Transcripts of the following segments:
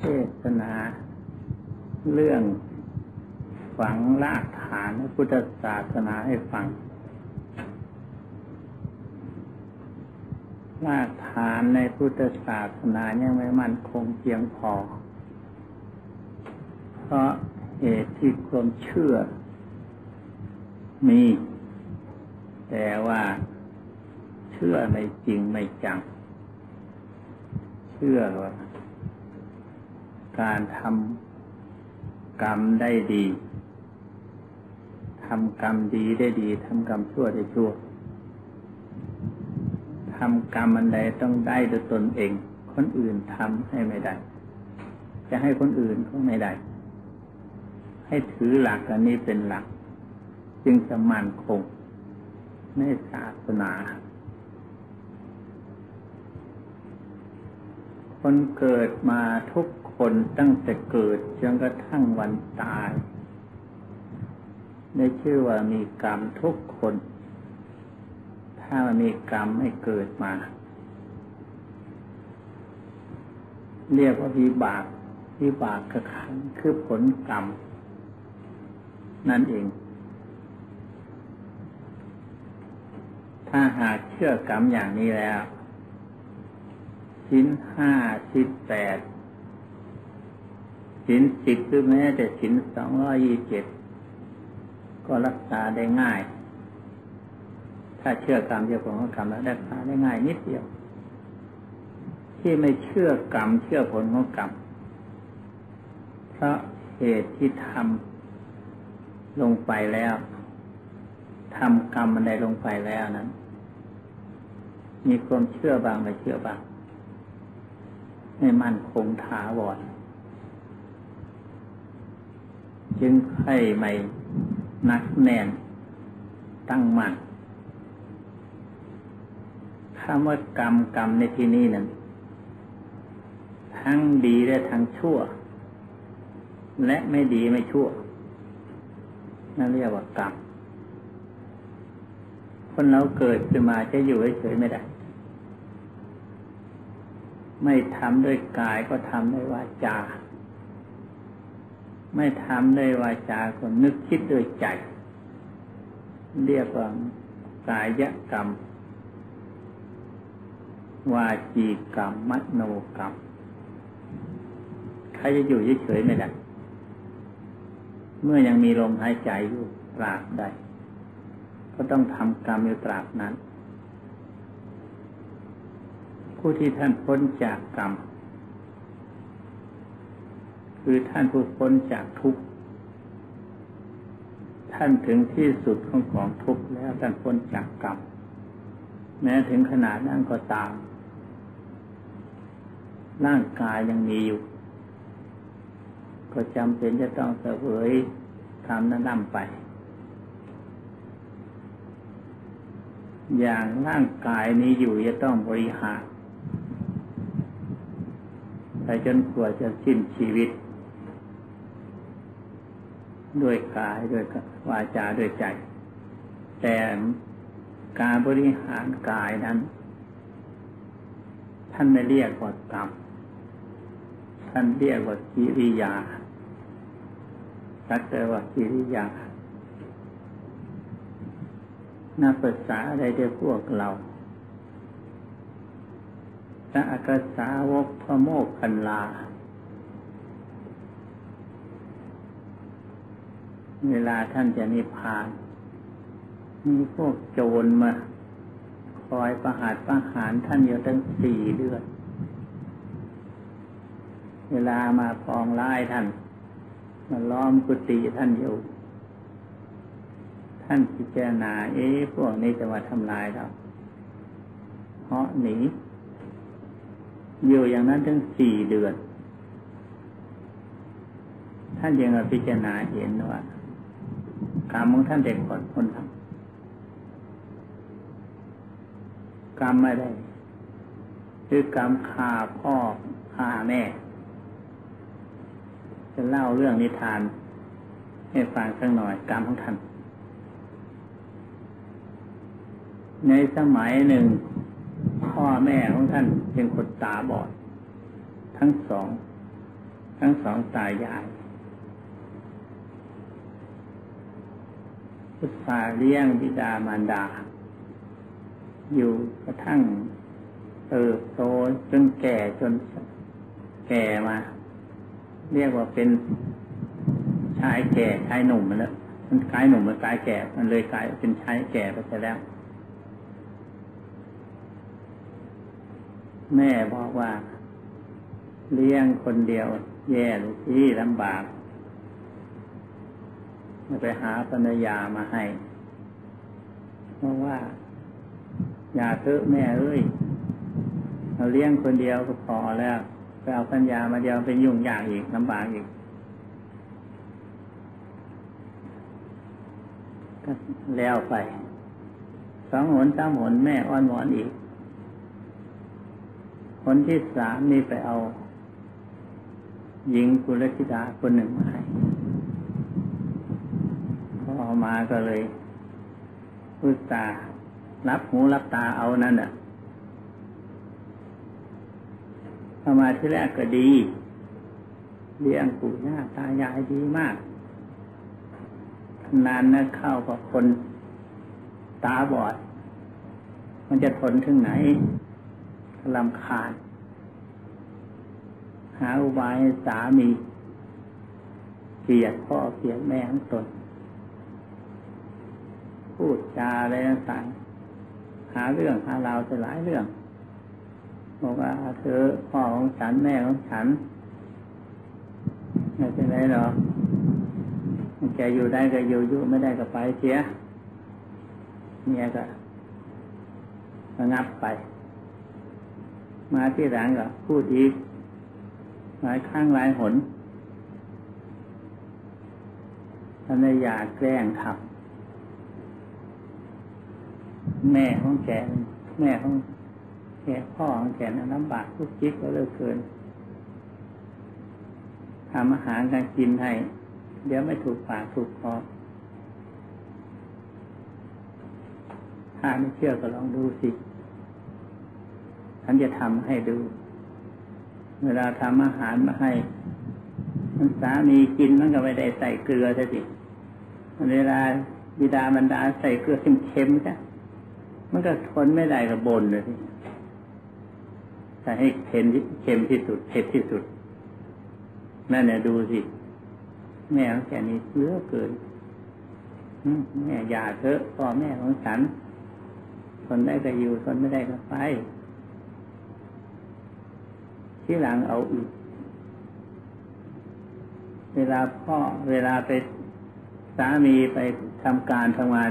เทศนา เรื่องฝังรากฐานพุทธศาสนาให้ฟังรากฐานในพุทธศาสนายังไม่มั่นคงเพียงพอ เพราะเหตุที่ความเชื่อ มี แต่ว่าเชื่อไม่จริงไม่จัง เชื่อว่า การทำกรรมได้ดีทำกรรมดีได้ดีทำกรรมชั่วได้ชั่วทำกรรมอันใดต้องได้ด้วยตนเอง คนอื่นทำให้ไม่ได้ จะให้คนอื่นก็ไม่ได้ ให้ถือหลักอันนี้เป็นหลัก จึงจะมั่นคงในศาสนา คนเกิดมาทุก คนตั้งแต่เกิดจนกระทั่งวันตายได้ชื่อว่ามีกรรมทุกคน ถ้ามันมีกรรมให้เกิดมา เรียกว่าวิบากวิบากกระขันคือผลกรรม นั่นเอง ถ้าหากเชื่อกรรมอย่างนี้แล้วชิ้นห้าชิ้นแปด ชิ้นสิบหรือแม้แต่ชิ้นสองร้อยยี่สิบเจ็ดก็รักษาได้ง่าย ถ้าเชื่อกรรมเชื่อผลของกรรมแล้วรักษาได้ง่ายนิดเดียว ที่ไม่เชื่อกรรมเชื่อผลของกรรมเพราะเหตุที่ทำลงไปแล้วทำกรรมมันใดลงไปแล้วนั้น มีความเชื่อบางไม่เชื่อบางไม่มั่นคงถาวร จึงให้ไม่นักแน่น ตั้งมั่นคำว่ากรรมกรรมในที่นี้นั้นทั้งดีและทั้งชั่ว และไม่ดีไม่ชั่ว นั่นเรียกว่ากรรมคนเราเกิดขึ้นมาจะอยู่เฉยไม่ได้ ไม่ทำด้วยกายก็ทำด้วยวาจา ไม่ทำด้วยวาจาก็นึกคิดด้วยใจ เรียกว่ากายกรรม วาจีกรรมมโนกรรม ใครจะอยู่เฉยๆไม่ได้ เมื่อยังมีลมหายใจอยู่ตราบใด ก็ต้องทำกรรมอยู่ตราบนั้น ผู้ที่ท่านพ้นจากกรรม คือท่านผู้พ้นจากทุกข์ท่านถึงที่สุดของของทุกข์แล้วท่านพ้นจากกรรมแม้ถึงขนาดนั้นก็ตาม ร่างกายยังมีอยู่ ก็จำเป็นจะต้องเสวยทำนั้นนำไป อย่างร่างกายนี้อยู่จะต้องบริหารไปจนกว่าจะสิ้นชีวิต ด้วยกายด้วยวาจาด้วยใจ แต่การบริหารกายนั้น ท่านไม่เรียกว่ากรรมท่านเรียกว่ากิริยาสักแต่ว่ากิริยานักภาษาอะไรได้พวกเราพระอักษาวกพระโมกขันลา เวลาท่านจะนิพพาน มีพวกโจรมา คอยประหารประหารท่านอยู่ตั้งสี่เดือน เวลามาพองไล่ท่าน มาล้อมกุฏิท่านอยู่ ท่านพิจารณา เอ๊ะพวกนี้จะมาทำลายเราเพราะหนีอยู่อย่างนั้นถึงสี่เดือน ท่านยังพิจารณาเห็นว่า กรรมของท่านเด็กคนคนทำกรรมไม่ได้คือกรรมฆ่าพ่อฆ่าแม่ จะเล่าเรื่องนิทาน ให้ฟังสักหน่อยกรรมของท่าน ในสมัยหนึ่ง พ่อแม่ของท่านเป็นคนตาบอด ทั้งสอง ทั้งสองตายาย พุทธาเลี้ยงบิดามารดา อยู่กระทั่งเติบโตจนแก่จนแก่มา เรียกว่าเป็นชายแก่ชายหนุ่มมาแล้วมันกลายหนุ่มมันกลายแก่ มันเลยกลายเป็นชายแก่ไปแล้ว แม่บอกว่า เลี้ยงคนเดียว แย่หรือที่ลำบาก ไปหาภรรยามาให้เพราะว่า อย่าเถอะแม่เอ้ยเราเลี้ยงคนเดียวก็พอแล้วไปเอาภรรยามาเดียวเป็นยุ่งยากอีกลำบากอีกก็แล้วไปสองหนสามหนแม่อ้อนวอนอีกคนที่สามนี่ไปเอาหญิงกุลธิดาคนหนึ่งมาให้ อมาก็เลยพุทตารับหูรับตาเอานั่นน่ะเข้ามาที่แรกก็ดีเลี้ยงปู่ย่าตายายดีมาก นานนะเข้ากับคนตาบอด มันจะทนถึงไหนลำคาญ หาอุบายสามีเกลียดพ่อเกลียดแม่ทั้งตน พูดจาอะไรต่างหาเรื่องหาราวจะหลายเรื่อง บอกว่าเธอพ่อของฉันแม่ของฉันไม่เป็นไรหรอกแกอยู่ได้ก็อยู่อยู่ไม่ได้ก็ไปเสียเนี่ยก็ระงับไป มาที่หลังก็พูดอีกหลายครั้งหลายหนท่านอยากแกล้งทำ แม่ของแกแม่ของแกพ่อของแกนั้นลำบากทุกจิกก็เลิกเกินทำอาหารการกินให้ เดี๋ยวไม่ถูกปากถูกคอถ้าไม่เชื่อก็ลองดูสิฉันจะทำให้ดู เวลาทำอาหารมาให้มันสามีกินมันก็ไม่ได้ใส่เกลือสิเวลาบิดาบรรดาใส่เกลือเค็มๆจ้ะ มันก็ทนไม่ได้กับบนเลยแต่ให้เค็มเค็มที่สุดเผ็ดที่สุด นั่นเนี่ยดูสิ แม่ของแกนี่เลือเกินแม่อย่าเถอะพ่อแม่ของฉัน ทนได้ก็อยู่ทนไม่ได้ก็ไป ที่หลังเอาอีก เวลาพ่อเวลาไปสามีไปทำการทำงาน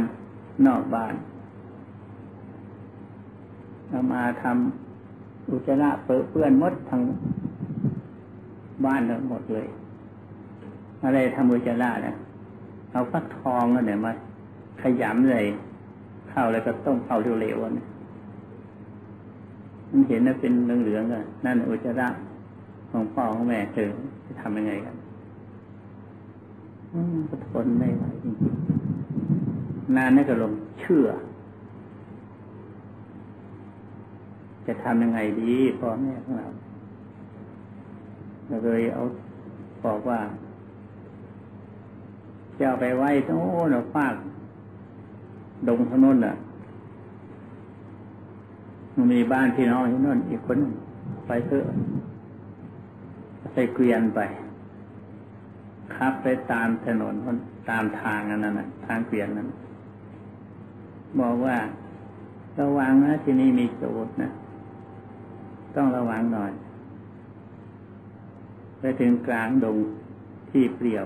นอกบ้าน เรามาทำอุจจาระเปื้อนมดทั้งบ้านทั้งหมดเลย อะไรทำอุจจาระเนี่ยเอาฟักทองกันเนี่ยมาขยำเลยข้าวอะไรก็ต้มข้าวเร็วๆนี่ยมันเห็นว่าเป็นเหลืองๆอะนั่นอุจจาระของพ่อของแม่เธอจะทำยังไงกันทนไม่ไหวจริงๆนานนี่ก็ลงเชื่อ จะทำยังไงดีพ่อแม่ของเราเราเลยเอาบอกว่าจะเอาไปไว้โน่นฟากดงถนนอะมันมีบ้านพี่น้องที่นั่นอีกคนไปเถอะใสเกวียนไปขับไปตามถนนตามทางนั้นน่ะ ทางเกวียนนั้น บอกว่าระวังนะที่นี่มีโจรนะ ต้องระวังหน่อย ไปถึงกลางดงที่เปลี่ยว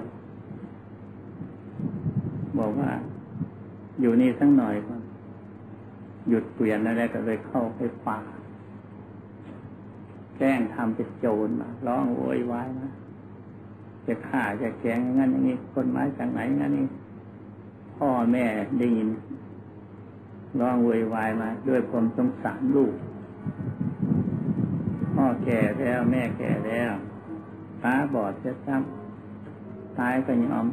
บอกว่า อยู่นี่สักหน่อยก่อนหยุดเปลี่ยนอะไรก็เลยเข้าไปป่าแกล้งทำเป็นโจรมาร้องโวยวายนะจะฆ่าจะแกงงั้นอย่างนี้คนไม้จากไหนงั้นนี่พ่อแม่ได้ยินร้องโวยวายมา ด้วยความสงสารลูก พ่อแก่แล้วแม่แก่แล้วตาบอดจะซ้ำตายก็ยอม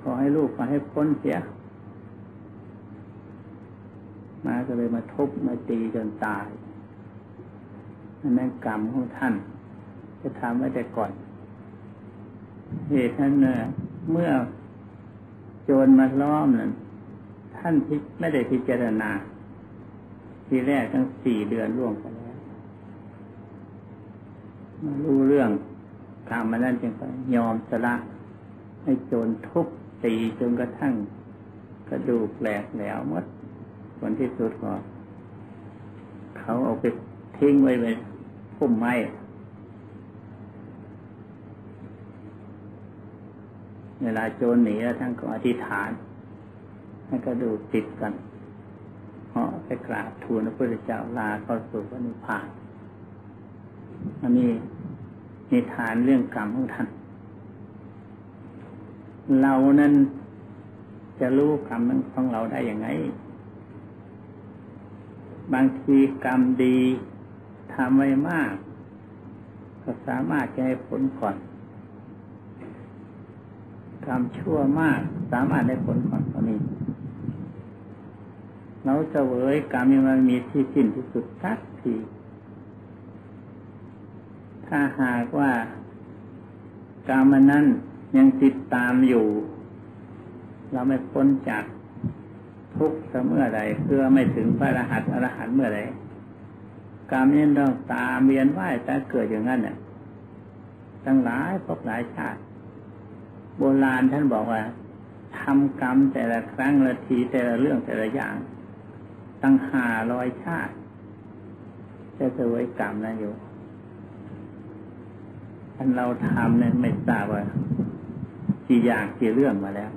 ขอให้ลูกขอให้พ้นเสีย มาก็เลยมาทุบมาตีจนตายนั่นกรรมของท่าน จะทำไว้แต่ก่อน เหตุนั้นเมื่อโจรมาล้อมนั้นท่านไม่ได้พิจารณา ทีแรกทั้งสี่เดือนล่วงไปแล้ว รู้เรื่องตามมานั่นจึงไปยอมสละให้โจรทุบตีจนกระทั่งกระดูกแหลกแหลวมดผลที่สุดก็เขาเอาไปทิ้งไว้ไว้พุ่มไม้เวลาโจรหนีแล้วท่านก็อธิษฐานให้กระดูกติดกันเหาะไปกราบทูลพระพุทธเจ้าลาเข้าสู่พระนิพพานอันนี้ นิทานเรื่องกรรมของท่าน เรานั้นจะรู้กรรมของเราได้อย่างไง บางทีกรรมดีทำไว้มาก ก็สามารถจะให้ผลก่อนกรรมชั่วมาก สามารถได้ผลก่อนตอนนี้เราจะเวยกรรมมันมีที่สิ้นที่สุดสักที ถ้าหากว่ากรรมนั้นยังติดตามอยู่ เราไม่พ้นจากทุกข์เมื่อใดเพื่อไม่ถึงพระอรหันต์อรหันต์เมื่อใดกรรมนี้ต้องตามเวียนว่ายแต่เกิดอย่างนั้นเนี่ยตั้งหลายพบหลายชาติ โบราณท่านบอกว่าทำกรรมแต่ละครั้งละทีแต่ละเรื่องแต่ละอย่าง ตั้งห้าร้อยชาติ จะเสวยกรรมนะอยู่ อันเราทำเนี่ยไม่ทราบว่ากี่อย่างกี่เรื่องมาแล้ว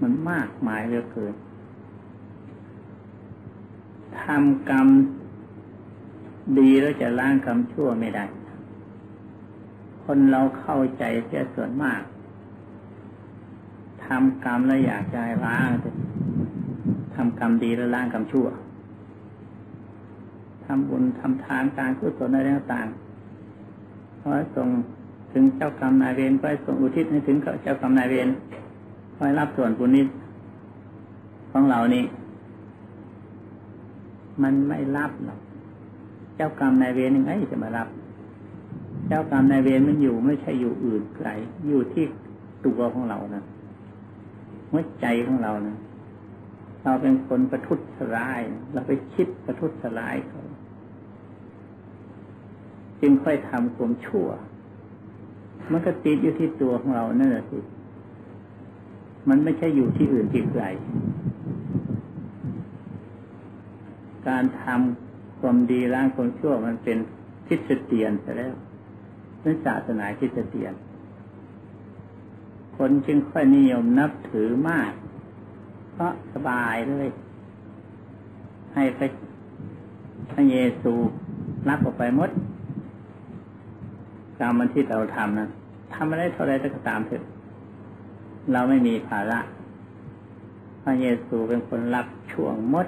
มันมากมายเหลือเกินทำกรรมดีแล้วจะล้างกรรมชั่วไม่ได้ คนเราเข้าใจเสียส่วนมากทำกรรมแล้วอยากจะล้างทำกรรมดีแล้วล้างกรรมชั่วทำบุญทำทานการกุศลอะไรต่าง ขอส่งถึงเจ้ากรรมนายเวรขอส่งอุทิศให้ถึงเจ้ากรรมนายเวรขอรับส่วนบุญนี้ของเรานี้ มันไม่รับหรอกเจ้ากรรมนายเวรยังไงจะมารับ เจ้ากรรมนายเวรมันอยู่ไม่ใช่อยู่อื่นไกลอยู่ที่ตัวของเรานะหัวใจของเรานะเราเป็นคนประทุษร้าย เราไปคิดประทุษร้ายเขา จึงค่อยทำความชั่ว มันก็ติดอยู่ที่ตัวของเรานั่นแหละสิมันไม่ใช่อยู่ที่อื่นที่ไกลการทำความดีล้างความชั่วมันเป็นทิศเตียนไปแล้วนั่นศาสนาทิศเตียน คนจึงค่อยนิยมนับถือมาก เพราะสบายเลย ให้ไปพระเยซูรับออกไปหมด กรรมที่เราทำนะทำอะไรเท่าไรก็ตามเถอะเราไม่มีภาระพระเยซูเป็นคนรับช่วงมด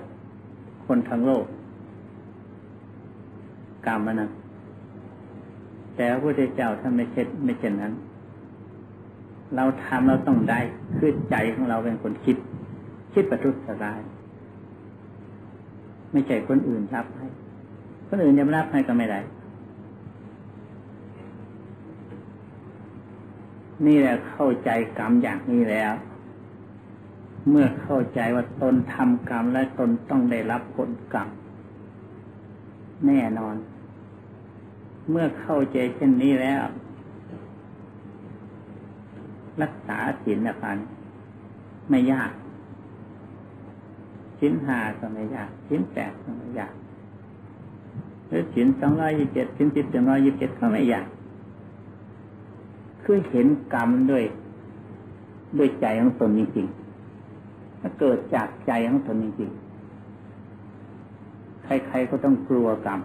คนทั้งโลก กรรมมันนะแต่พระพุทธเจ้าท่านไม่เช่นไม่เช่นนั้น เราทำเราต้องได้คือใจของเราเป็นคนคิด คิดประทุษร้าย ไม่ใช่คนอื่นรับให้ คนอื่นจะรับให้ก็ไม่ได้ นี่แหละเข้าใจกรรมอย่างนี้แล้ว เมื่อเข้าใจว่าตนทำกรรมและตนต้องได้รับผลกรรมแน่นอน เมื่อเข้าใจเช่นนี้แล้ว รักษาศีลนะพันไม่ยากชิ้นห้าก็ไม่ยากชิ้นแปดก็ไม่ยากหรือชิ้นสองร้อยยี่สิบเจ็ดชิ้นสิบสองร้อยยี่สิบเจ็ดก็ไม่ยาก คือเห็นกรรมด้วยด้วยใจของตนจริงๆเกิดจากใจของตนจริงๆใครๆก็ต้องกลัวกรรม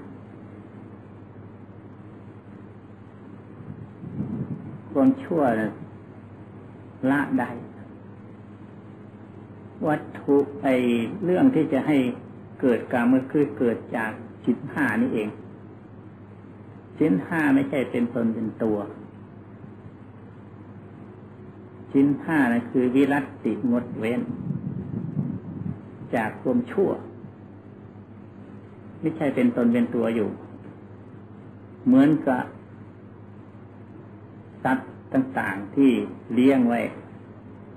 ความชั่วนะละได้วัตถุไอเรื่องที่จะให้เกิดกรรมก็คือเกิดจากจิตห้านี่เองสินห้าไม่ใช่เป็นตนเป็นตัว ชิ้นห้านะคือวิรัติงดเว้น จากความชั่ว ไม่ใช่เป็นตนเป็นตัวอยู่ เหมือนกับสัตว์ต่าง ๆที่เลี้ยงไว้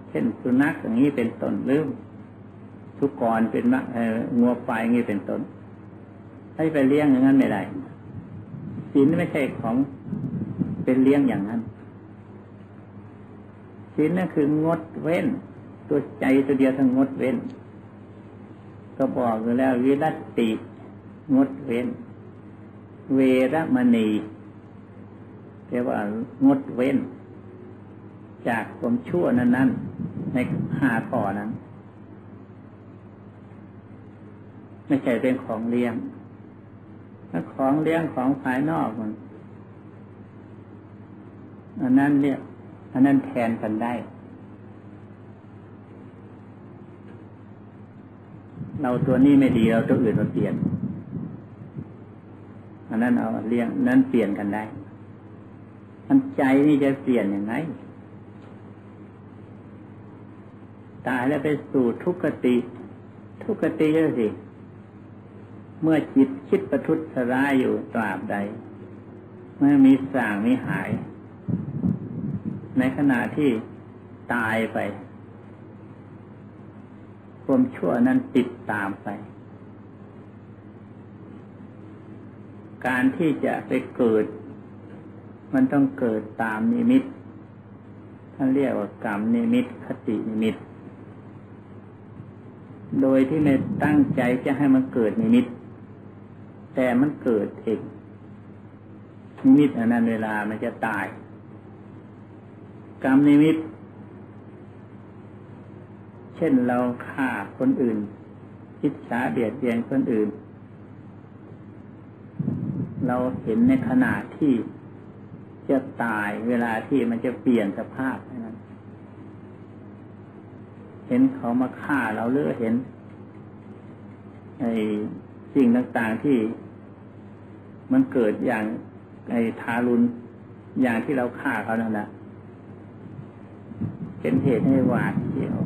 เช่นสุนัขอย่างนี้เป็นตนหรือทุกกรเป็นมะงัวควายอย่างนี้เป็นตนให้ไปเลี้ยงอย่างนั้นไม่ได้ศีลไม่ใช่ของเป็นเลี้ยงอย่างนั้น ศีลนั่นคืองดเว้น ตัวใจตัวเดียวทั้งงดเว้น ก็บอกอยู่แล้ววิรัติ งดเว้น เวรมณีเรียกว่างดเว้น จากความชั่วนั้นนั้นในห้าข้อนั้น ไม่ใช่เป็นของเลี้ยงถ้าของเลี้ยงของภายนอกมันอันนั้นเนี่ย อันนั้นแทนกันได้ เราตัวนี้ไม่ดีเราตัวอื่นเราเปลี่ยน อันนั้นเอาเลี้ยงนั้นเปลี่ยนกันได้อันใจนี่จะเปลี่ยนยังไงตายแล้วไปสู่ทุกขติ ทุกขติเยอะสิ เมื่อจิตคิดประทุษร้ายอยู่ตราบใด เมื่อมีสร้างมีหาย ในขณะที่ตายไป ความชั่วนั้นติดตามไป การที่จะไปเกิด มันต้องเกิดตามนิมิตท่านเรียกว่ากรรมนิมิตคตินิมิต โดยที่ไม่ตั้งใจจะให้มันเกิดนิมิต แต่มันเกิดเองนิมิตอันนั้นเวลามันจะตาย กรรมนิมิต เช่นเราฆ่าคนอื่นคิดช้าเบียดเบียนคนอื่น เราเห็นในขณะที่จะตายเวลาที่มันจะเปลี่ยนสภาพนั้น เห็นเขามาฆ่าเราเลือเห็นไอ้สิ่งต่างๆที่มันเกิดอย่างไอ้ทารุณอย่างที่เราฆ่าเขานั่นแหละ เป็นเหตุให้หวาดเสียว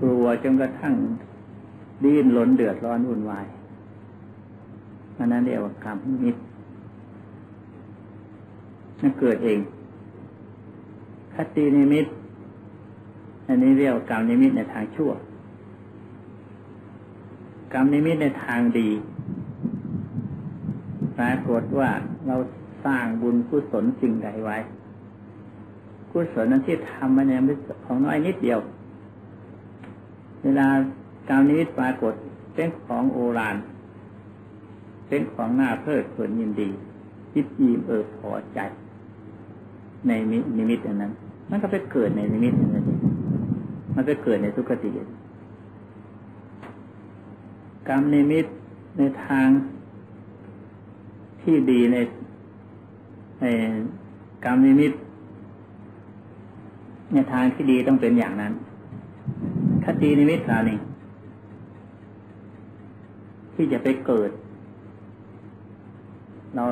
กลัวจนกระทั่งดิ้นหลนเดือดร้อนวุ่นวายอันนั้นเรียกว่ากรรมนิดมันเกิดเอง คตินิมิต อันนี้เรียกว่ากรรมนิมิตในทางชั่ว กรรมนิมิตในทางดี ปรากฏว่าเราสร้างบุญกุศลสิ่งใดไว้ กุศลนั้นที่ทำมาเนี่ยมันของน้อยนิดเดียว เวลากรรมนิมิตปรากฏเป็นของโอรานเป็นของหน้าเพลิดเพลินยินดีจิตยิมเออพอใจ ในนิมิตอันนั้น มันก็ไปเกิดในนิมิตอันนั้นมันไปเกิดในทุกขติกรรมนิมิตในทางที่ดีในในกรรมนิมิต ในทางที่ดีต้องเป็นอย่างนั้นคตินิมิตเรานี่ที่จะไปเกิด เรา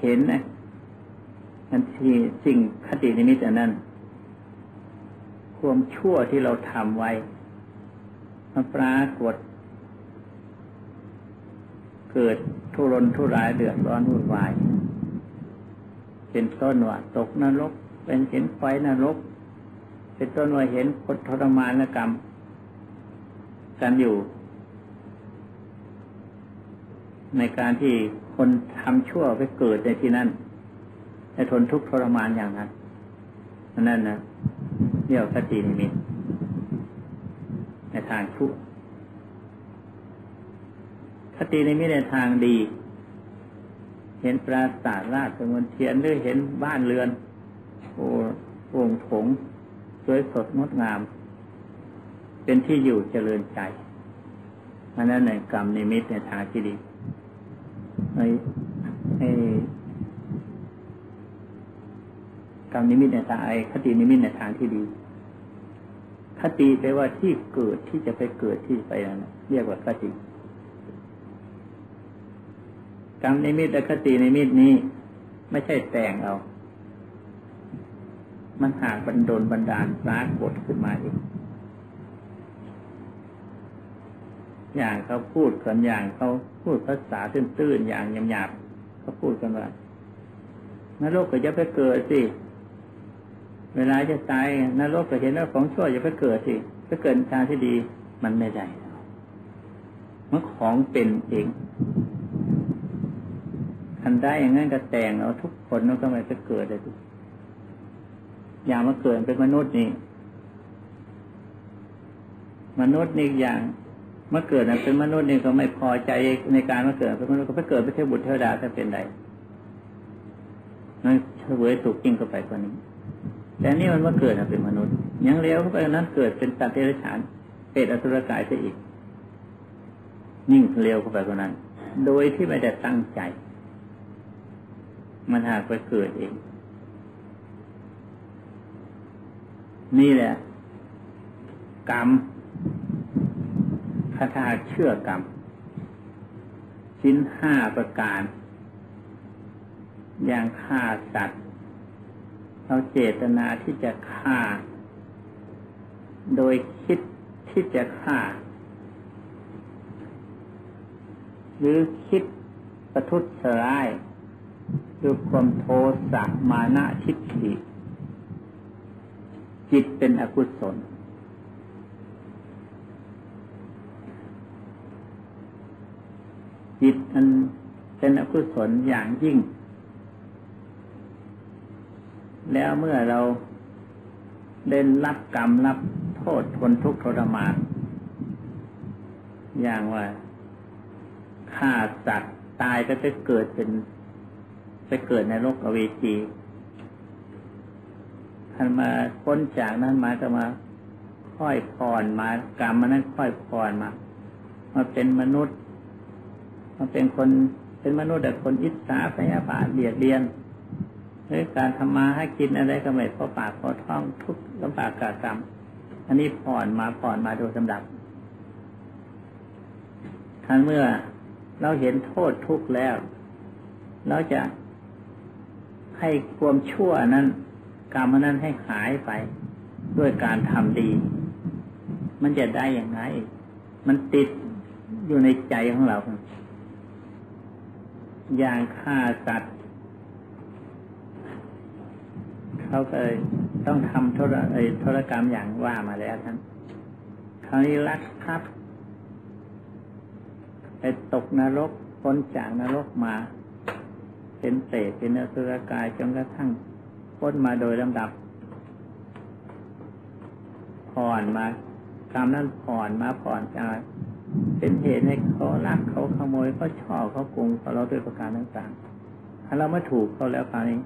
เห็นนะอันที่สิ่งคตินิมิตอันนั้น ความชั่วที่เราทำไว้มันปรากฏ เกิดทุรนทุรายเดือดร้อนวุ่นวาย เป็นต้นว่าตกนรก เป็นเห็นไฟนรก เป็นต้นว่าเห็นพทรมานกรรม กันอยู่ ในการที่คนทำชั่วไปเกิดในที่นั้นให้ทนทุกข์ทรมานอย่างนั้นนั่นนะเรียกคตินิมิตในทางชั่วคตินิมิตในทางดี เห็นปราสาทราชสมุนเทียนหรือเห็นบ้านเรือน โอ้วงถง สวยสดงดงาม เป็นที่อยู่เจริญใจอันนั้นในกรรมนิมิตในทางที่ดีไอ้ไอ้กรรมนิมิตในทางไอคตินิมิตในทางที่ดี คติแปลว่าที่เกิดที่จะไปเกิดที่ไปนั้นเรียกว่าคติกรรมนิมิตและคตินิมิตนี้ ไม่ใช่แต่งเอา มันหากบันดลบันดาลปรากฏขึ้นมาเองอย่างเขาพูดกันอย่างเขาพูดภาษาตื้นๆอย่างหยาบๆเขาพูดกันว่านรกก็จะไปเกิดสิ เวลาจะตายนรกก็เห็นว่าของชั่วอย่าไปเกิดสิไปเกิดทางที่ดีมันไม่ได้มันของเป็นเองทันได้อย่างนั้นก็แต่งเอาทุกคนมันก็ไม่จะเกิดเลย อย่างมาเกิดเป็นมนุษย์นี่ มนุษย์นี่อย่างมื่อเกิดเป็นมนุษย์นี่ก็ไม่พอใจในการมาเกิดเป็นมนุษย์ก็ไปเกิดไปเทวบุตรเทวดาจะเป็นไรมันเฉวยสุกยิ่งเข้าไปกว่านี้ แต่นี่มันมาเกิดเป็นมนุษย์ยังเลี้ยวเข้าไปนั้นเกิดเป็นสัตว์เดรัจฉานเปรตอสุรกายซะอีก ยิ่งเร็วเข้าไปกว่านั้น โดยที่ไม่ได้ตั้งใจ มันหากไปเกิดเอง นี่แหละ กรรมคาถาเชื่อกรรมชิ้นห้าประการ อย่างฆ่าสัตว์ เราเจตนาที่จะฆ่า โดยคิดที่จะฆ่า หรือคิดประทุษร้ายด้วยความโทสะมานะทิฏฐิ จิตเป็นอกุศล จิตมันเป็นอกุศลอย่างยิ่ง แล้วเมื่อเราเล่นรับกรรมรับโทษทนทุกข์ทรมานอย่างว่าฆ่าสัตว์ตายก็ไปเกิดเป็นไปเกิดในโลกอเวจี ท่านมาพ้นจากนั้นมาก็มาค่อยผ่อนมากรรมมันนั้นค่อยผ่อนมา มาเป็นมนุษย์ มาเป็นคนเป็นมนุษย์แต่คนอิจฉาพยาบาทเบียดเบียนหรือการทำมาให้กินอะไรก็ไม่พอปากพอท้องทุกข์ลำบากกากรรม อันนี้ผ่อนมาผ่อนมาโดยลำดับท่านเมื่อเราเห็นโทษทุกข์แล้ว เราจะให้ความชั่วนั้น กรรมนั้นให้หายไป ด้วยการทำดี มันจะได้อย่างไร มันติดอยู่ในใจของเรา อย่างฆ่าสัตว์ เขาเคยต้องทำโทษโทษกรรมอย่างว่ามาแล้วท่านคราวนี้รักทรัพย์ไปตกนรกพ้นจากนรกมา เป็นเศษเป็นอสุรกายจนกระทั่ง พ้นมาโดยลำดับ ผ่อนมากรรมนั้นผ่อนมาผ่อนจากเป็นเหตุให้เขาลักเขาขโมยเขาชอบเขาโกงเขาเราด้วยประการต่างๆ ถ้าเราไม่ถูกเขาแล้วคราวนี้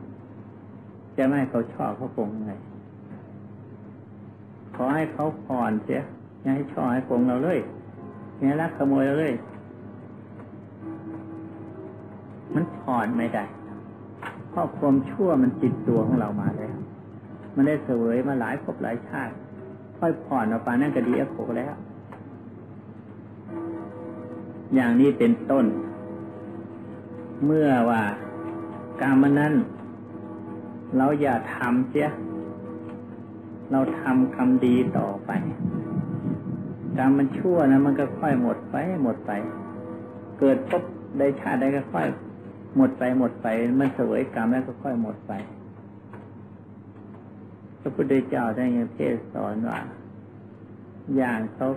จะไม่ให้เขาชอบเขาโกงไงขอให้เขาผ่อนเสียอย่าให้ชอบให้โกงเราเลยอย่าให้ลักขโมยเราเลย มันผ่อนไม่ได้ ราะความชั่วมันติดตัวของเรามาแล้ว มันได้เสวยมาหลายภพหลายชาติ ค่อยผ่อนออกไปนั่นก็ดีอโกแล้ว อย่างนี้เป็นต้น เมื่อว่าการมันนั้น เราอย่าทำเสียเราทำคำดีต่อไปการมมันชั่วนะมันก็ค่อยหมดไปหมดไป เกิดพบได้ชาติได้ก็ค่อย หมดไปหมดไปมันเสวยกรรมแล้วก็ค่อยหมดไป พระพุทธเจ้าได้ยังเทศสอนว่า อย่างเขา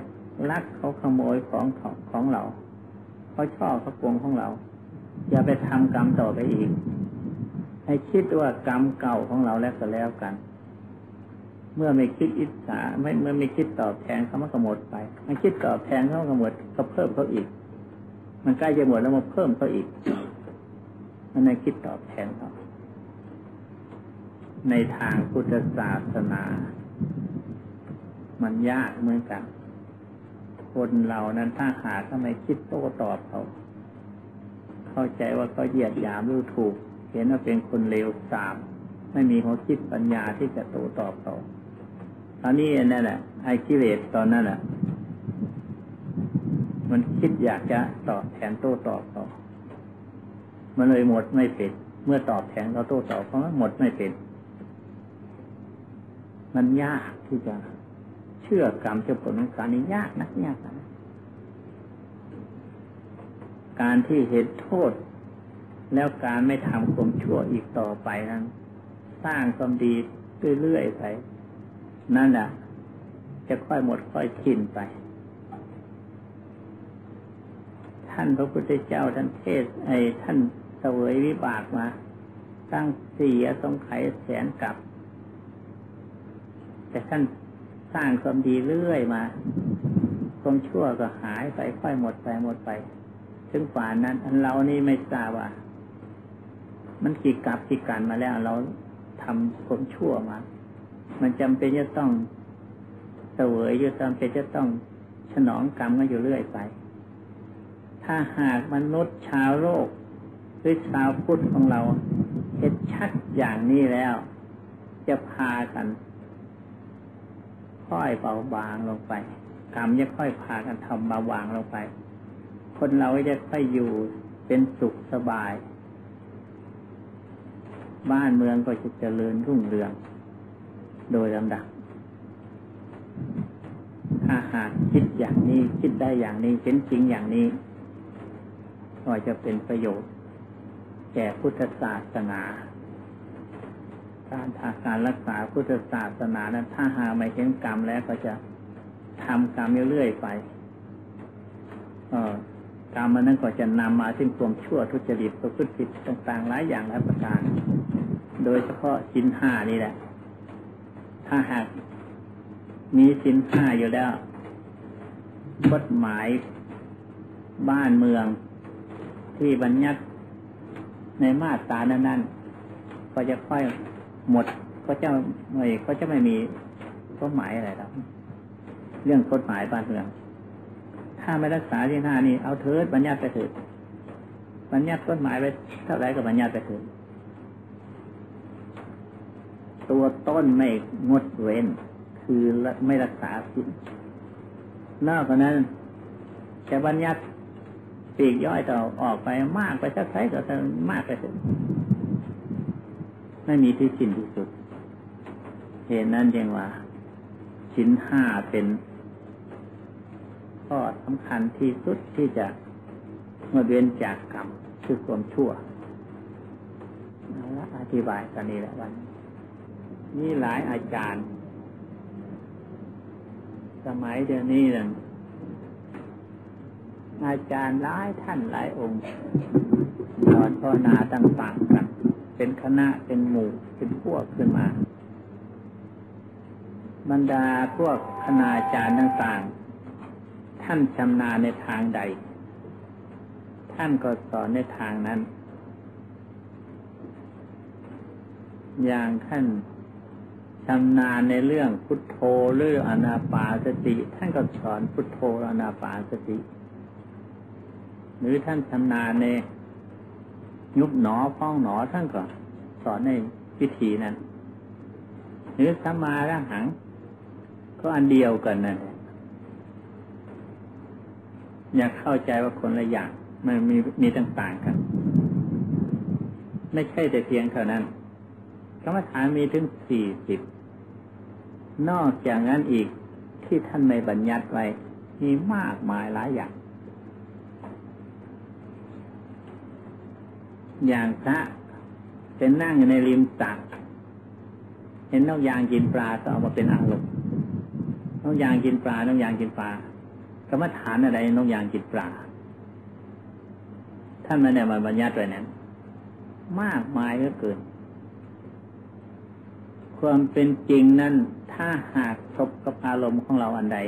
ลักเขาขโมยของของของเราเขาชอบเขาโกงของเรา อย่าไปทำกรรมต่อไปอีก ให้คิดว่ากรรมเก่าของเราแล้วก็แล้วกัน เมื่อไม่คิดอิจฉาไม่เมื่อไม่คิดตอบแทนเขามันก็หมดไปไม่คิดตอบแทนเขาก็หมดก็เพิ่มเขาอีก มันใกล้จะหมดแล้วมาเพิ่มเขาอีก มันไม่คิดตอบแทนเขาในทางพุทธศาสนา มันยากเหมือนกัน คนเรานั้นถ้าหาทำไมคิดโต้ตอบเขา เข้าใจว่าเขาเหยียดหยามหรู้ถูก เห็นว่าเป็นคนเลวสาม ไม่มีหัวคิดปัญญาที่จะโต้ตอบเขาตอนนี้นั่นแหละไอ้กิเลสตอนนั้นแหละมันคิดอยากจะตอบแทนโต้ตอบเขา มันเลยหมดไม่เป็น เมื่อตอบแทนเราโต้ตอบเพราะหมดไม่เป็น มันยากที่จะเชื่อกรรมเชื่อผลของการนี้ยากนักยากนะการที่เห็นโทษ แล้วการไม่ทำความชั่วอีกต่อไปนั้น สร้างความดีเรื่อยๆไป นั่นแหละจะค่อยหมดค่อยชินไป ท่านพระพุทธเจ้าท่านเทศไอ้ท่าน เสวยวิบากมา ตั้งสี่สงไขยแสนกับ แต่ท่านสร้างความดีเรื่อยมาความชั่วก็หายไปค่อยหมดไปหมดไปถึงป่านนั้นอันเรานี่ไม่ทราบว่า มันกี่กับกี่การมาแล้วเราทำความชั่วมา มันจำเป็นจะต้องเสวยอยู่จำเป็นจะต้องฉนองกรรมกันอยู่เรื่อยไป ถ้าหากมนุษย์ชาวโลก หรือชาวพุทธของเราเห็นชัดอย่างนี้แล้ว จะพากัน ค่อยเบาบางลงไปกรรมจะค่อยพากันทำเบาบางลงไป คนเราจะค่อยอยู่เป็นสุขสบาย บ้านเมืองก็จะเจริญรุ่งเรือง โดยลำดับถ้าหากคิดอย่างนี้คิดได้อย่างนี้เป็นจริงอย่างนี้ก็จะเป็นประโยชน์ แก่พุทธศาสนาการทาการรักษาพุทธศาสนานั้นถ้าหาไม่เห็นกรรมแล้วก็จะทำกรรมเรื่อยๆไปกรรมมันนั้นก็จะนำมาถึงความชั่วทุจริตประพฤติผิดต่างๆหลายอย่างหลายประการ โดยเฉพาะสินห้านี่แหละ ถ้าหากมีสินห้าอยู่แล้วกฎหมายบ้านเมืองที่บัญญัติ ในมาตรานั้น ๆ ก็จะค่อยหมดก็จะไม่ก็จะไม่มีกฎหมายอะไรแล้วเรื่องกฎหมายบ้านเมือง ถ้าไม่รักษาที่หน้านี่เอาเถิดบัญญัติไปเถิดบัญญัติกฎหมายไปเท่าไรก็บัญญัติไปเถิดตัวต้นไม่งดเว้น คือไม่รักษาสินนอกจากนั้นจะบัญญัติ ปีกย่อยต่อออกไปมากไปสักไซส์ก็จะมากไปถึงไม่มีที่สิ้นที่สุด เหตุนั้นจึงว่า ชิ้นห้าเป็นข้อสำคัญที่สุดที่จะเมื่อเว้นจากกรรมคือความชั่วเอธิบายกันนี้แหละวันนี่หลายอาจารย์ สมัยเดียวนี้นี่ย อาจารย์หลายท่านหลายองค์สอนภาวนาต่างๆกัน เป็นคณะเป็นหมู่เป็นพวกขึ้นมา บรรดาพวกคณาจารย์ต่างๆ ท่านชำนาญในทางใด ท่านก็สอนในทางนั้น อย่างท่านชำนาญในเรื่องพุทโธหรืออนาปาสติ ท่านก็สอนพุทโธอนาปาสติ หรือท่านชำนาญในยุบหนอพ้องหนอท่านก็สอนในวิธีนั้น หรือสัมมาระหัง ก็อันเดียวกันนั่นอยากเข้าใจว่าคนละอย่างมันมีมีต่างๆกัน ไม่ใช่แต่เพียงเท่านั้นกรรมฐานมีถึงสี่สิบนอกจากนั้นอีกที่ท่านไม่บัญญัติไว้ มีมากมายหลายอย่าง อย่างพระเป็นนั่งอยู่ในริมสระเห็นนกยางกินปลาก็เอามาเป็นอารมณ์นกยางกินปลานกยางกินปลากรรมฐานอะไรนกยางกินปลาท่านมาเนี่ยมาบัญญัติไว้นั้น มากมายก็เกิน ความเป็นจริงนั้น ถ้าหากทบกับอารมณ์ของเราอันใด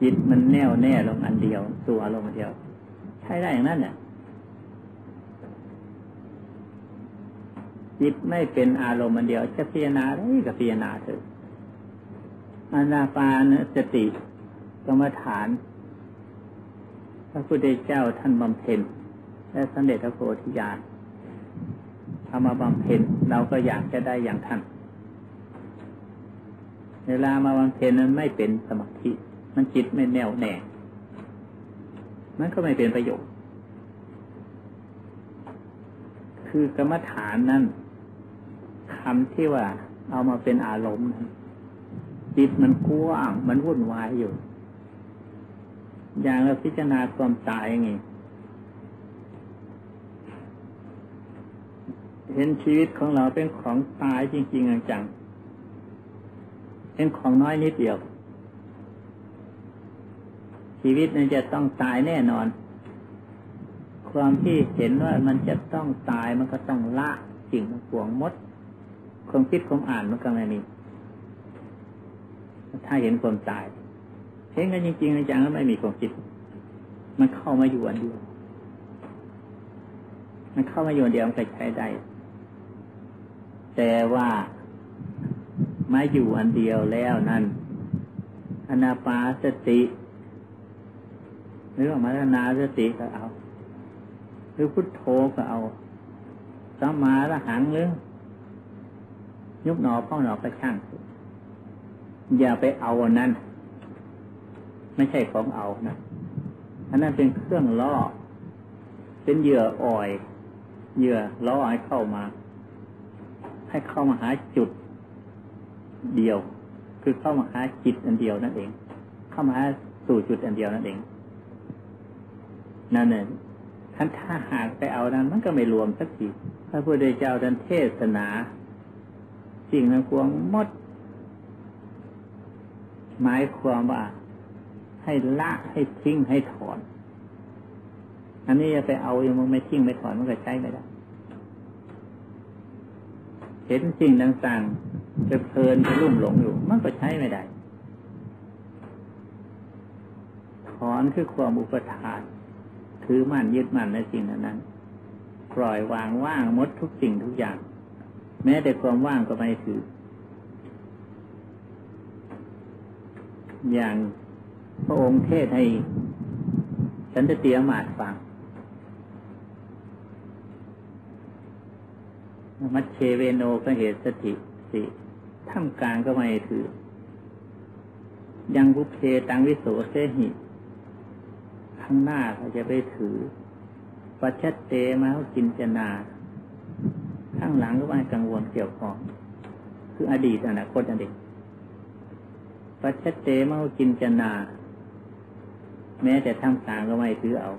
จิตมันแน่วแน่ลงอันเดียวตัวอารมณ์เดียว ใช้ได้อย่างนั้นเนี่ย จิตไม่เป็นอารมณ์มันเดียว จะพิจารณาได้ก็พิจารณาเถอะอานาปานสติกรรมฐาน พระพุทธเจ้าท่านบำเพ็ญและสำเร็จพระโพธิญาณทำมาบำเพ็ญเราก็อยากจะได้อย่างท่านเวลามาบำเพ็ญนั้นไม่เป็นสมาธิ มันจิตไม่แน่วแน่ มันก็ไม่เป็นประโยชน์ คือกรรมฐานนั้น คำที่ว่า เอามาเป็นอารมณ์จิตมันกว้างมันวุ่นวายอยู่ อย่างเราพิจารณาความตายอย่างนี้เห็นชีวิตของเราเป็นของตายจริงๆจังเป็นของน้อยนิดเดียว ชีวิตนั้นจะต้องตายแน่นอน ความที่เห็นว่ามันจะต้องตายมันก็ต้องละสิ่งทั้งปวงมด ความคิดความอ่านมันก็ไม่มี ถ้าเห็นความตาย เห็นกันจริงๆจังก็ไม่มีความคิด มันเข้ามาอยู่อันเดียวมันเข้ามาอยู่อันเดียวมันใช้ได้แต่ว่ามาอยู่อันเดียวแล้วนั้นอนาปาสติหรือว่ามานาสติก็เอา หรือพุทโธก็เอาสัมมาละหังหรือ ยุบหนอพองหนอก็ช่างอย่าไปเอาอันนั้น ไม่ใช่ของเอานะอันนั้นเป็นเครื่องล่อ เป็นเหยื่ออ่อยเหยื่อล่อให้เข้ามา ให้เข้ามาหาจุดเดียว คือเข้ามาหาจิตอันเดียวนั่นเอง เข้ามาสู่จุดอันเดียวนั่นเองนั่นเองท่านถ้าหากไปเอานั้น มันก็ไม่รวมสักทีพระพุทธเจ้าท่านเทศนา สิ่งทั้งปวงมด หมายความว่า ให้ละให้ทิ้งให้ถอน อันนี้จะไปเอาอยังมันไม่ทิ้งไม่ถอนมันก็ใช้ไม่ได้เห็นสิ่งต่างๆจะเพลินจะรุ่มหลงอยู่ มันก็ใช้ไม่ได้ ถอนคือความอุปทานถือมั่นยึดมั่นในสิ่งนั้น ปล่อยวางว่างมดทุกสิ่งทุกอย่าง แม้แต่ความว่างก็ไม่ถือ อย่างพระองค์เทศให้ฉันจะเตียมาดฟัง มัชเชเวโนก็เหตุสติสิท่ามกลางก็ไม่ถือ ยังบุเพตังวิโสเสหิข้างหน้าเขาจะไปถือปัจฉเตมากินจนา ข้างหลังก็ไม่กังวลเกี่ยวข้อง คืออดีตอนาคตอดีตปัจเจเตมะกินจนา แม้แต่ท่ามกลางก็ไม่ถือเอา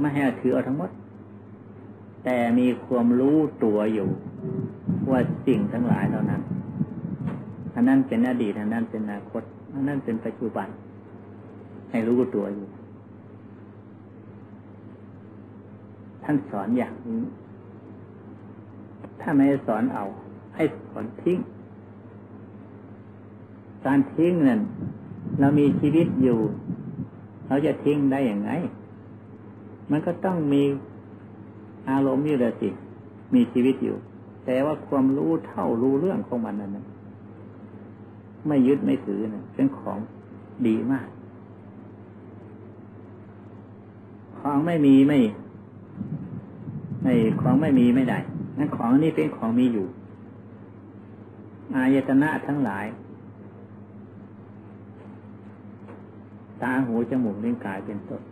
ไม่ให้ถือเอาทั้งหมด แต่มีความรู้ตัวอยู่ ว่าสิ่งทั้งหลายเหล่านั้นอันนั้นเป็นอดีตอันนั้นเป็นอนาคตอันนั้นเป็นปัจจุบัน ให้รู้ตัวอยู่ ท่านสอนอย่างนี้ ถ้าไม่สอนเอา ให้สอนทิ้ง การทิ้งนั้นเรามีชีวิตอยู่ เราจะทิ้งได้อย่างไง มันก็ต้องมีอารมณ์อยู่ละสิ มีชีวิตอยู่ แต่ว่าความรู้เท่ารู้เรื่องของมันนั้น ไม่ยึดไม่ถือนะเป็นของดีมาก ของไม่มีไม่ ไอ้ของไม่มีไม่ได้นั่นของนี้เป็นของมีอยู่ อายตนะทั้งหลาย ตาหูจมูกลิ้นกายเป็นต้น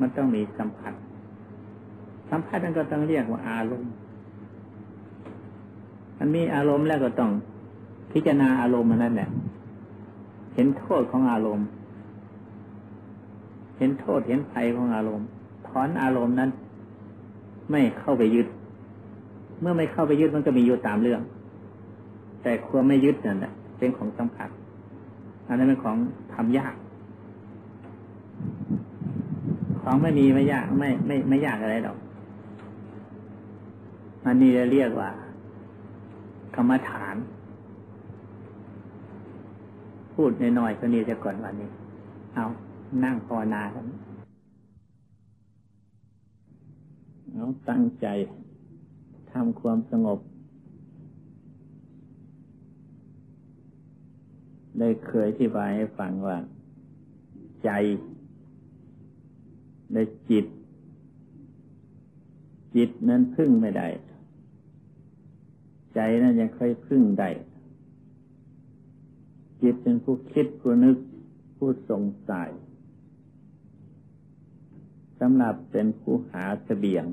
มันต้องมีสัมผัส สัมผัสนั้นก็ต้องเรียกว่าอารมณ์ มันมีอารมณ์แล้วก็ต้อง พิจารณาอารมณ์มันนั่นแหละ เห็นโทษของอารมณ์ เห็นโทษเห็นภัยของอารมณ์ ถอนอารมณ์นั้น ไม่เข้าไปยึด เมื่อไม่เข้าไปยึดมันก็มีอยู่ตามเรื่อง แต่ความไม่ยึดนั่นแหละเป็นของสำคัญอันนั้นเป็นของทำยาก ของไม่มีไม่ยากไม่ไม่ไม่ยากอะไรหรอกอันนี้จะเรียกว่ากรรมฐาน พูดน้อยๆก็นี้จะก่อนวันนี้ เอานั่งภาวนากัน เราตั้งใจทำความสงบ ได้เคยที่บายให้ฟังว่า ใจได้จิต จิตนั้นพึ่งไม่ได้ ใจนั้นยังเคยพึ่งได้จิตเป็นผู้คิดผู้นึกผู้สงสัยสำหรับเป็นผู้หาเสบียง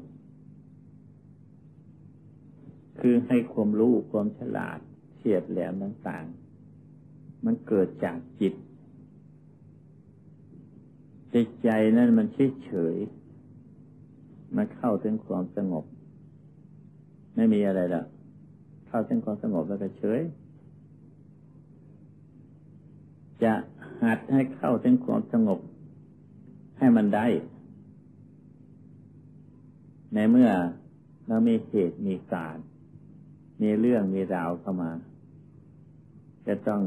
คือให้ความรู้ความฉลาดเฉียดแหลมต่างๆ มันเกิดจากจิตใจใจนั่นมันเฉยเฉยมันเข้าถึงความสงบ ไม่มีอะไรละเข้าถึงความสงบแล้วก็เฉย จะหัดให้เข้าถึงความสงบ ให้มันได้ ในเมื่อเรามีเหตุมีการ มีเรื่องมีราวเข้ามา จะต้อง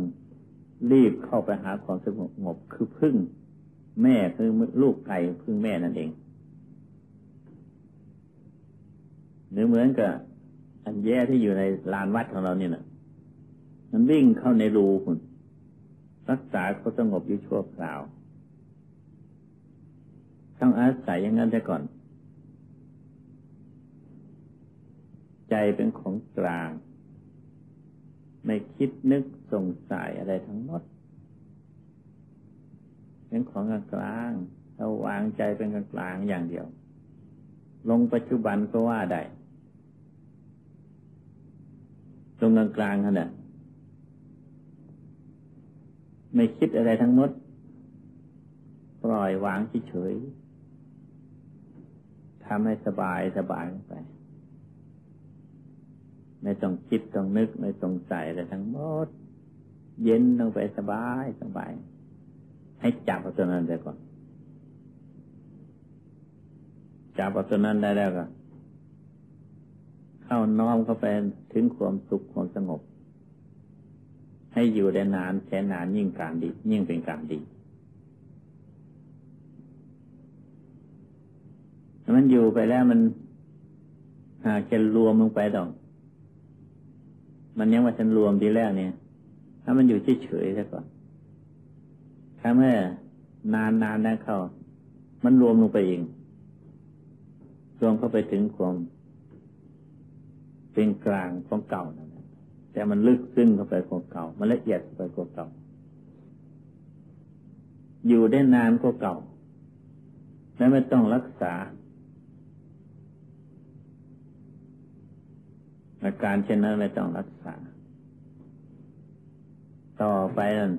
รีบเข้าไปหาความสงบคือพึ่ง แม่คือลูกไก่พึ่งแม่นั่นเอง หรือเหมือนกับอันแย่ที่อยู่ในลานวัดของเราเนี่ยนะมันวิ่งเข้าในรูคุณรักษาเขาสงบอยู่ชั่วคราว ต้องอาศัยอย่างนั้นแต่ก่อน ใจเป็นของกลาง ไม่คิดนึกสงสัยอะไรทั้งหมด เป็นของกลางเราวางใจเป็นกลางอย่างเดียว ลงปัจจุบันก็ว่าได้ตรงกลางๆนั่นแหละไม่คิดอะไรทั้งหมด ปล่อยวางเฉยๆทำให้สบายสบายไป ไม่ต้องคิดต้องนึกไม่ต้องใส่อะไรทั้งหมด เย็นลงไปสบายสบาย ให้จับเอาตัวนั้นได้ก่อน จับเอาตัวนั้นได้แล้วก็ เข้าน้อมเข้าไปถึงความสุขความสงบ ให้อยู่ได้นานแค่นานยิ่งการดี ยิ่งเป็นการดีมันอยู่ไปแล้วมันหากจะรวมลงไปดอก มันยังว่าฉันรวมทีแรกเนี่ย ถ้ามันอยู่เฉยๆซะก่อนถ้าเมื่อนานนานได้เข้า มันรวมลงไปเองรวมเข้าไปถึงความเป็นกลางของเก่านั่นแต่มันลึกซึ้งเข้าไปกว่าเก่า มันละเอียดไปกว่าเก่า อยู่ได้นานกว่าเก่า และไม่ต้องรักษา อาการเช่นนั้นไม่ต้องรักษา ต่อไปนั้น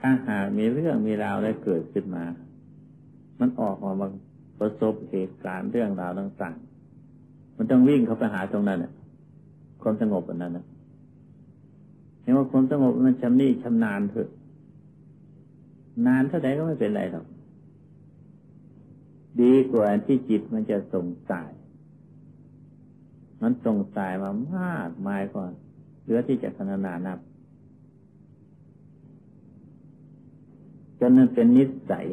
ถ้าหากมีเรื่องมีราวได้เกิดขึ้นมา มันออกมาประสบเหตุการณ์เรื่องราวต่างๆ มันต้องวิ่งเข้าไปหาตรงนั้นน่ความสงบอันนั้นนะเห็นว่าความสงบมันชำนิชำนาญเถอะ นานเท่าไหร่ก็ไม่เป็นไรหรอก ดีกว่าที่จิตมันจะสงสัย มันสงสัยมามากมายก่อน เหลือที่จะพนานานับ จนนั้นเป็นนิสัย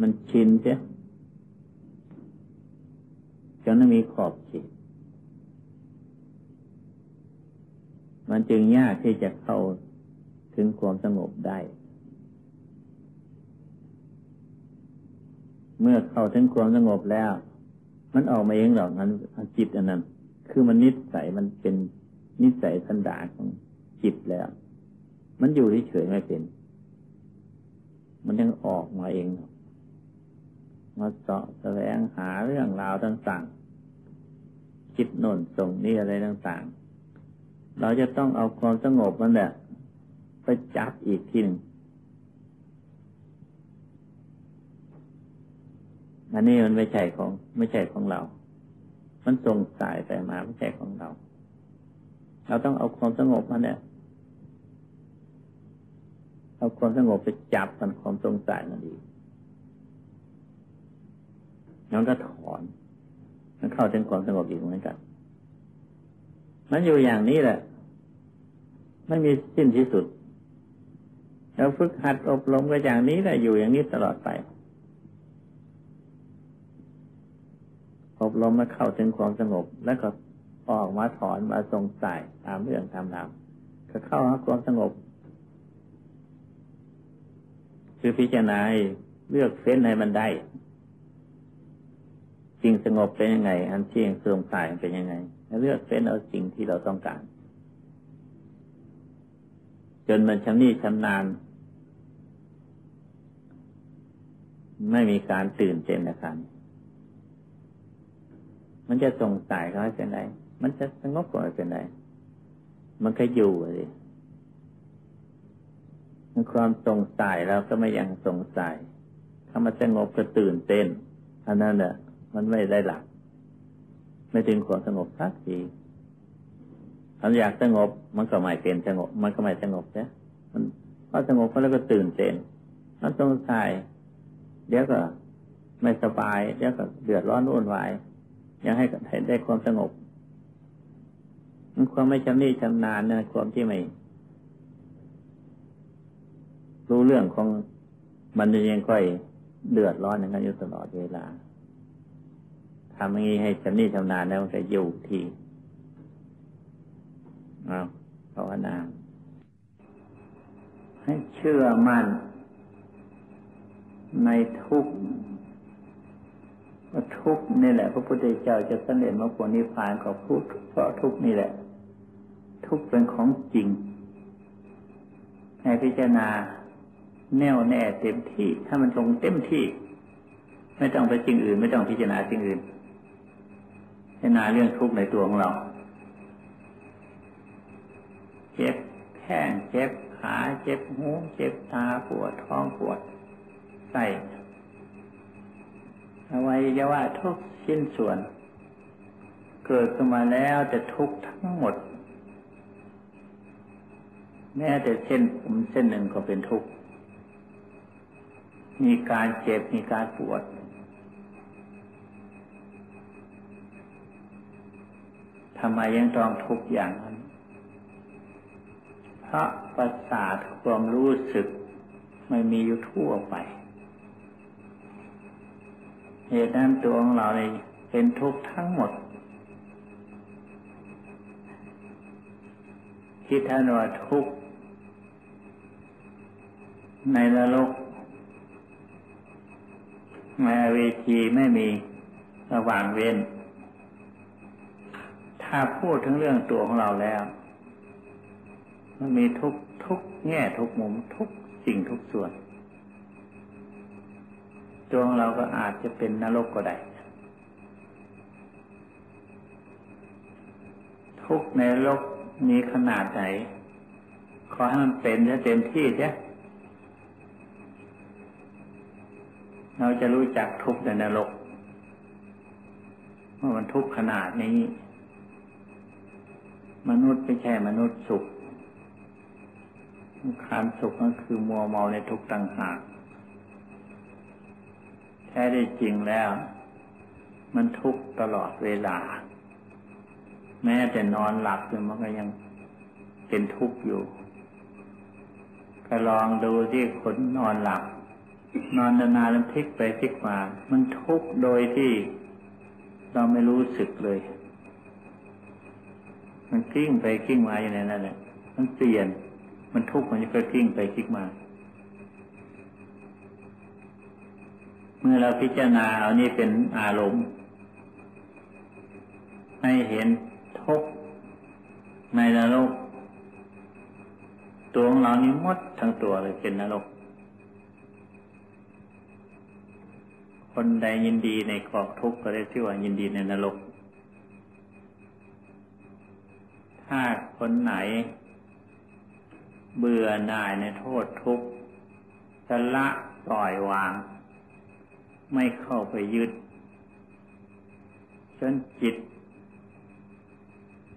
มันชินเสียจนมีขอบเขตมันจึงยากที่จะเข้าถึงความสงบได้ เมื่อเข้าถึงความสงบแล้ว มันออกมาเองหรอกนั้นจิตอันนั้น คือมันนิสัยมันเป็นนิสัยสันดาของจิตแล้ว มันอยู่เฉยไม่เป็น มันยังออกมาเองมาเสาะแสวงหาเรื่องราวต่างๆคิดโน่นส่งนี่อะไรต่างๆ เราจะต้องเอาความสงบมันแหละไปจับอีกทีหนึ่ง อันนี้มันไม่ใช่ของ ไม่ใช่ของเรา มันส่งสายไปมาไม่ใช่ของเรา เราต้องเอาความสงบมันเนี่ย เอาความสงบไปจับมันความสงสัยมันดีมันก็ถอน มันเข้าถึงความสงบอีกเหมือนกัน มันอยู่อย่างนี้แหละ ไม่มีสิ้นที่สุดเราฝึกหัดอบรมก็อย่างนี้แหละอยู่อย่างนี้ตลอดไป อบรมมาเข้าถึงความสงบ แล้วก็ออกมาถอนมาทรงสายตามเรื่องตามราวก็เข้าหาความสงบ คือพิจารณาเลือกเฟ้นให้มันได้สิ่งสงบเป็นยังไง อันเที่ยงสื่อมคลายเป็นยังไงเลือกเป็นเอาสิ่งที่เราต้องการ จนมันชำนิชำนาญไม่มีการตื่นเต้นนะครับ มันจะสงสัยเขาเป็นไร มันจะสงบก็เป็นไร มันก็อยู่เลยมันความสงสัยแล้วก็ไม่ยังสงสัย ถ้ามันสงบก็ตื่นเต้น อันนั้นเนี่ยมันไม่ได้หลัก ไม่ถึงความสงบสักทีถ้าอยากสงบ มันก็ไม่เป็นสงบ มันก็ไม่สงบนี่มันพอสงบแล้วก็ตื่นเต้น มันสงสัย เดี๋ยวก็ไม่สบาย เดี๋ยวก็เดือดร้อนวุ่นวาย อยังให้ได้ความสงบมันความไม่จำนี่จำนานนะความที่ไม่ รู้เรื่องของมันยังค่อยเดือดร้อนอย่างนั้นอยู่ตลอดเวลาทำอย่างนี้ให้จำนี่จำนานแล้วมันจะอยู่ที่เอาภาวนา ให้เชื่อมั่นในทุก ว่าทุกนี่แหละ พระพุทธเจ้าจะสำเร็จมรรคผลนิพพานของพูดเพราะทุกนี่แหละ ทุกเป็นของจริงให้พิจารณาแน่วแน่เต็มที่ ถ้ามันลงเต็มที่ ไม่ต้องไปสิ่งอื่น ไม่ต้องพิจารณาสิ่งอื่น พิจารณาเรื่องทุกข์ในตัวของเราเจ็บแข้งเจ็บขาเจ็บหูเจ็บตาปวดท้องปวดไส้ อวัยวะทุกชิ้นส่วน เกิดขึ้นมาแล้วจะทุกทั้งหมด แม้แต่เส้นผมเส้นหนึ่งก็เป็นทุกข์ มีการเจ็บมีการปวด ทำไมยังต้องทุกอย่างนั้น เพราะประสาทความรู้สึกไม่มีอยู่ทั่วไป เหตุนั้นตัวของเราเลยเป็นทุกข์ทั้งหมดที่ท่านว่าทุกข์ในนรกในเวทีไม่มีระหว่างเว้น ถ้าพูดถึงเรื่องตัวของเราแล้ว มันมีทุกทุกแง่ทุกมุมทุกสิ่งทุกส่วน ตัวของเราก็อาจจะเป็นนรกก็ได้ ทุกในโลกมีขนาดไหน ขอให้มันเป็นจะเต็มที่เสียเราจะรู้จักทุกในนรกว่ามันทุกขนาดนี้ มนุษย์ไม่ใช่มนุษย์สุขความสุขก็คือมัวเมาในทุกต่างหาก แท้ได้จริงแล้ว มันทุกตลอดเวลา แม้แต่นอนหลับมันก็ยังเป็นทุกข์อยู่ ก็ลองดูที่คนนอนหลับ นอนนานๆแล้วพลิกไปพลิกมา มันทุกข์โดยที่เราไม่รู้สึกเลย มันกิ้งไปกิ้งมาอย่างนั้นแหละมันเปลี่ยน มันทุกข์มันจะไปกิ้งไปกิ้งมา เมื่อเราพิจารณาเอานี่เป็นอารมณ์ ให้เห็นทุกข์ในนรก ตัวของเรานี่มดทั้งตัวเลยเป็นนรก คนใดยินดีในกองทุกข์ก็ได้ชื่อว่ายินดีในนรก ถ้าคนไหน เบื่อหน่ายในโทษทุกข์จะละปล่อยวาง ไม่เข้าไปยึดจนจิต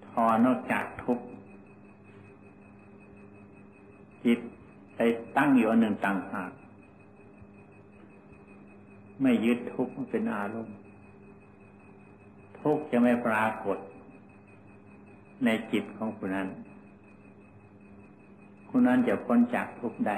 ทอนอกจากทุกข์จิตไปตั้งอยู่หนึ่งต่างหากไม่ยึดทุกข์เป็นอารมณ์ ทุกข์จะไม่ปรากฏ ในจิตของคุณนั้น คุณนั้นจะพ้นจากทุกข์ได้